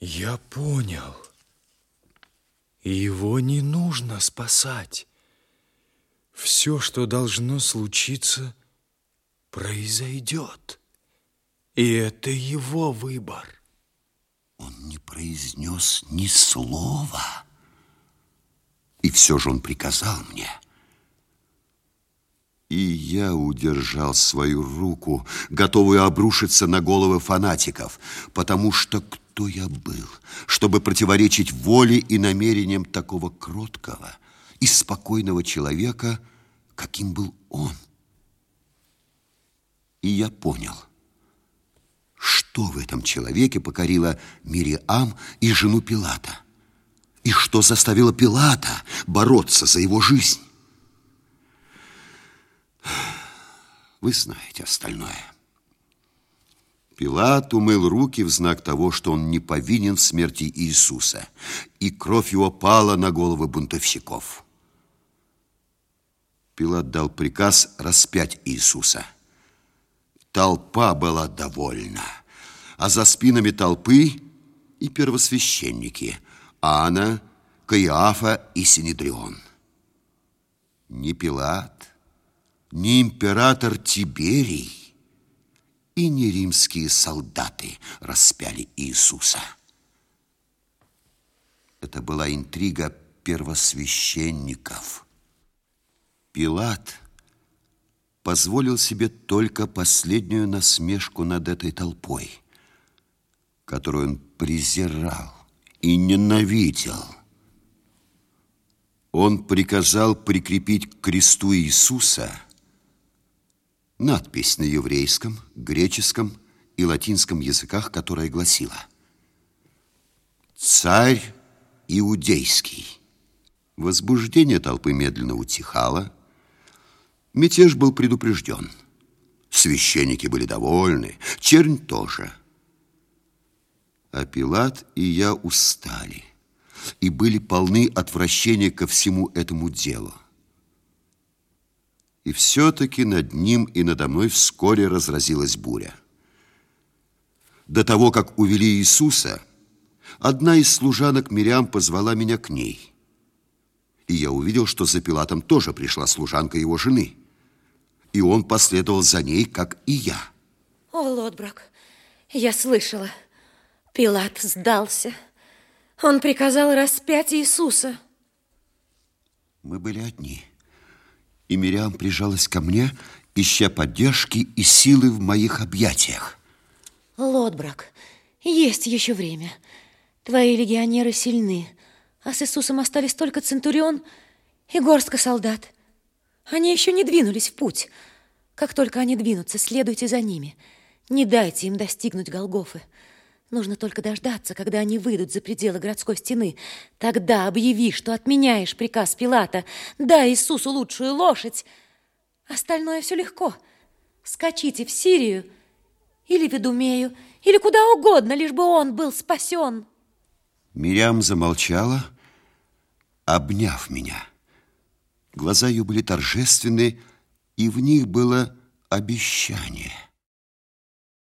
Я понял. Его не нужно спасать. Все, что должно случиться, произойдет. И это его выбор. Он не произнес ни слова. И все же он приказал мне. И я удержал свою руку, готовую обрушиться на головы фанатиков, потому что кто я был, чтобы противоречить воле и намерениям такого кроткого и спокойного человека, каким был он. И я понял, что в этом человеке покорило Мириам и жену Пилата, и что заставило Пилата бороться за его жизнь. Вы знаете остальное. Пилат умыл руки в знак того, что он не повинен в смерти Иисуса, и кровь его пала на головы бунтовщиков. Пилат дал приказ распять Иисуса. Толпа была довольна, а за спинами толпы и первосвященники Анна, Каиафа и Синедрион. Не Пилат, не император Тиберий и не римские солдаты распяли Иисуса. Это была интрига первосвященников. Пилат позволил себе только последнюю насмешку над этой толпой, которую он презирал и ненавидел. Он приказал прикрепить к кресту Иисуса – надпись на еврейском, греческом и латинском языках, которая гласила «Царь иудейский». Возбуждение толпы медленно утихало. Мятеж был предупрежден. Священники были довольны, чернь тоже. А Пилат и я устали и были полны отвращения ко всему этому делу. И все-таки над ним и надо мной вскоре разразилась буря. До того, как увели Иисуса, одна из служанок Мириам позвала меня к ней. И я увидел, что за Пилатом тоже пришла служанка его жены. И он последовал за ней, как и я. О, Лотброк, я слышала. Пилат сдался. Он приказал распять Иисуса. Мы были одни и Мириам прижалась ко мне, ища поддержки и силы в моих объятиях. Лотбрак, есть еще время. Твои легионеры сильны, а с Иисусом остались только Центурион и горстка солдат. Они еще не двинулись в путь. Как только они двинутся, следуйте за ними. Не дайте им достигнуть Голгофы. Нужно только дождаться, когда они выйдут за пределы городской стены. Тогда объяви, что отменяешь приказ Пилата. Дай Иисусу лучшую лошадь. Остальное все легко. Скачите в Сирию или в Идумею, или куда угодно, лишь бы он был спасен. Мирям замолчала, обняв меня. Глаза ее были торжественны, и в них было обещание –